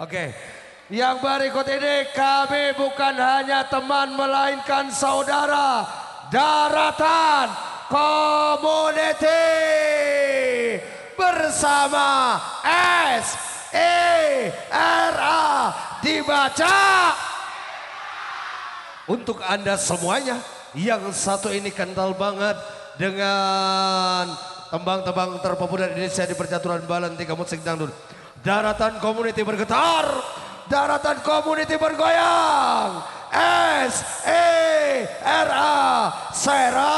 Oke. Yang berikut ini kami bukan hanya teman melainkan saudara daratan community bersama S E R A dibaca untuk Anda semuanya yang satu ini kental banget dengan tembang-tembang terpopuler Indonesia di percaturan balan tiga musik dangdut. Daratan community bergetar, daratan community bergoyang. S E R A Sera